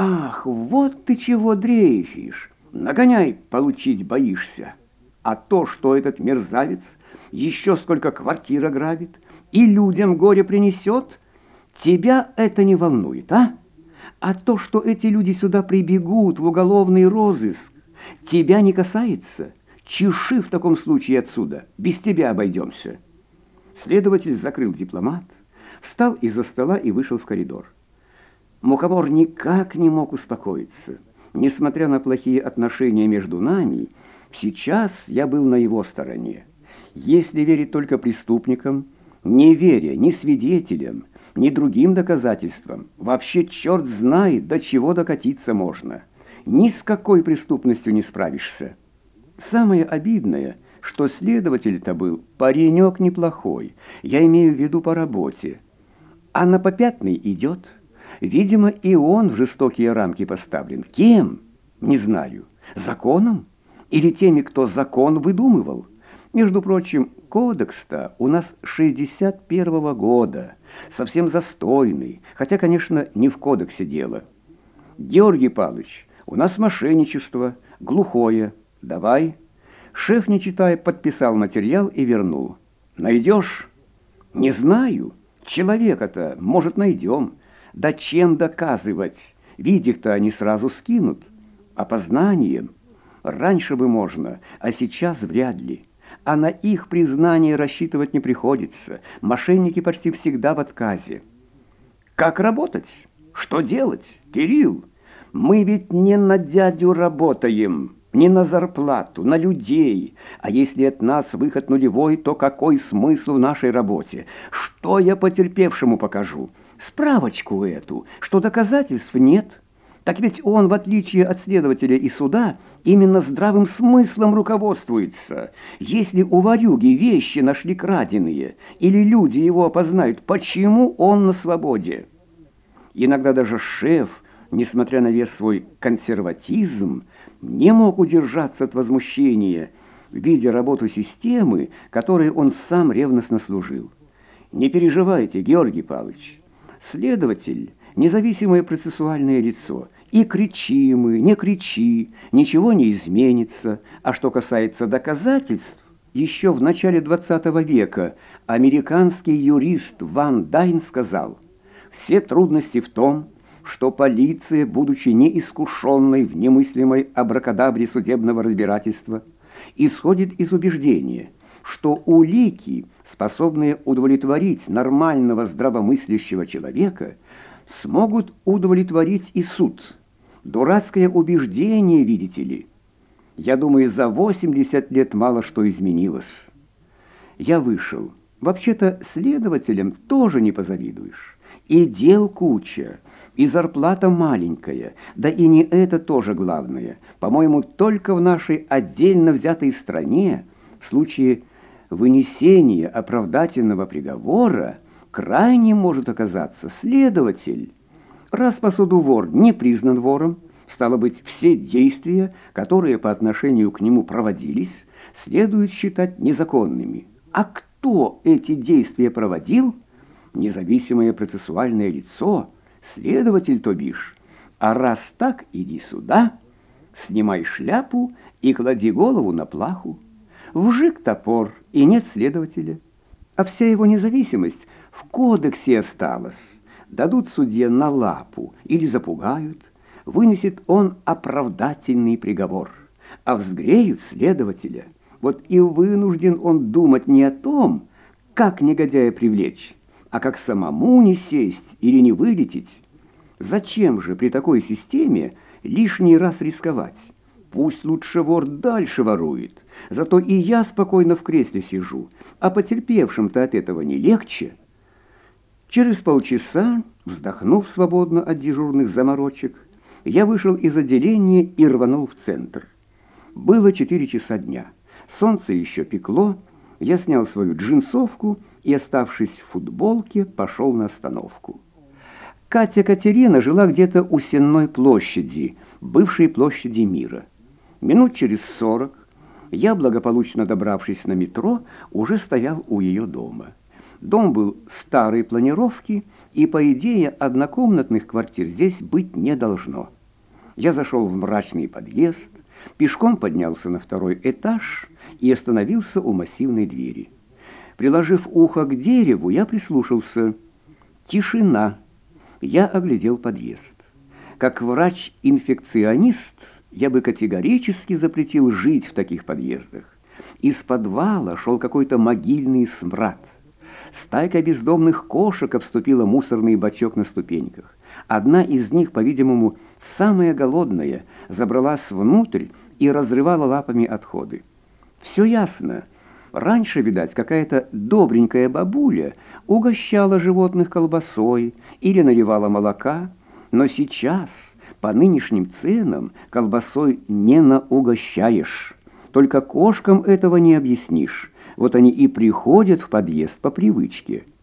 Ах, вот ты чего дрейфишь! Нагоняй, получить боишься. А то, что этот мерзавец еще сколько квартир ограбит и людям горе принесет, тебя это не волнует, а? А то, что эти люди сюда прибегут в уголовный розыск, тебя не касается. Чеши в таком случае отсюда, без тебя обойдемся. Следователь закрыл дипломат, встал из-за стола и вышел в коридор. Мухомор никак не мог успокоиться. Несмотря на плохие отношения между нами, сейчас я был на его стороне. Если верить только преступникам, не веря ни свидетелям, ни другим доказательствам, вообще черт знает, до чего докатиться можно. Ни с какой преступностью не справишься. Самое обидное, что следователь-то был паренек неплохой, я имею в виду по работе. А на попятный идет – Видимо, и он в жестокие рамки поставлен. Кем? Не знаю. Законом? Или теми, кто закон выдумывал? Между прочим, кодекс-то у нас 61-го года, совсем застойный, хотя, конечно, не в кодексе дело. Георгий Павлович, у нас мошенничество, глухое. Давай. Шеф, не читая, подписал материал и вернул. Найдешь? Не знаю. Человека-то, может, найдем. Да чем доказывать? Видик-то они сразу скинут. Опознанием. Раньше бы можно, а сейчас вряд ли. А на их признание рассчитывать не приходится. Мошенники почти всегда в отказе. Как работать? Что делать? Кирилл, мы ведь не на дядю работаем, не на зарплату, на людей. А если от нас выход нулевой, то какой смысл в нашей работе? Что я потерпевшему покажу? Справочку эту, что доказательств нет. Так ведь он, в отличие от следователя и суда, именно здравым смыслом руководствуется. Если у Варюги вещи нашли краденые, или люди его опознают, почему он на свободе? Иногда даже шеф, несмотря на весь свой консерватизм, не мог удержаться от возмущения, видя работу системы, которой он сам ревностно служил. Не переживайте, Георгий Павлович, Следователь – независимое процессуальное лицо. И кричи мы, не кричи, ничего не изменится. А что касается доказательств, еще в начале XX века американский юрист Ван Дайн сказал, «Все трудности в том, что полиция, будучи неискушенной в немыслимой абракадабре судебного разбирательства, исходит из убеждения – что улики, способные удовлетворить нормального здравомыслящего человека, смогут удовлетворить и суд. Дурацкое убеждение, видите ли. Я думаю, за 80 лет мало что изменилось. Я вышел. Вообще-то следователям тоже не позавидуешь. И дел куча, и зарплата маленькая, да и не это тоже главное. По-моему, только в нашей отдельно взятой стране в случае вынесение оправдательного приговора крайне может оказаться следователь. Раз посудовор не признан вором, стало быть, все действия, которые по отношению к нему проводились, следует считать незаконными. А кто эти действия проводил? Независимое процессуальное лицо, следователь, то бишь. А раз так, иди сюда, снимай шляпу и клади голову на плаху. Вжик топор, и нет следователя. А вся его независимость в кодексе осталась. Дадут судье на лапу или запугают, вынесет он оправдательный приговор. А взгреют следователя. Вот и вынужден он думать не о том, как негодяя привлечь, а как самому не сесть или не вылететь. Зачем же при такой системе лишний раз рисковать? Пусть лучше вор дальше ворует, зато и я спокойно в кресле сижу, а потерпевшим-то от этого не легче. Через полчаса, вздохнув свободно от дежурных заморочек, я вышел из отделения и рванул в центр. Было четыре часа дня. Солнце еще пекло, я снял свою джинсовку и, оставшись в футболке, пошел на остановку. Катя Катерина жила где-то у Сенной площади, бывшей площади мира. Минут через сорок я, благополучно добравшись на метро, уже стоял у ее дома. Дом был старой планировки, и, по идее, однокомнатных квартир здесь быть не должно. Я зашел в мрачный подъезд, пешком поднялся на второй этаж и остановился у массивной двери. Приложив ухо к дереву, я прислушался. Тишина. Я оглядел подъезд. Как врач-инфекционист я бы категорически запретил жить в таких подъездах. Из подвала шел какой-то могильный смрад. Стайка бездомных кошек обступила мусорный бачок на ступеньках. Одна из них, по-видимому, самая голодная, забралась внутрь и разрывала лапами отходы. Все ясно. Раньше, видать, какая-то добренькая бабуля угощала животных колбасой или наливала молока, но сейчас, по нынешним ценам, колбасой не наугощаешь. Только кошкам этого не объяснишь. Вот они и приходят в подъезд по привычке –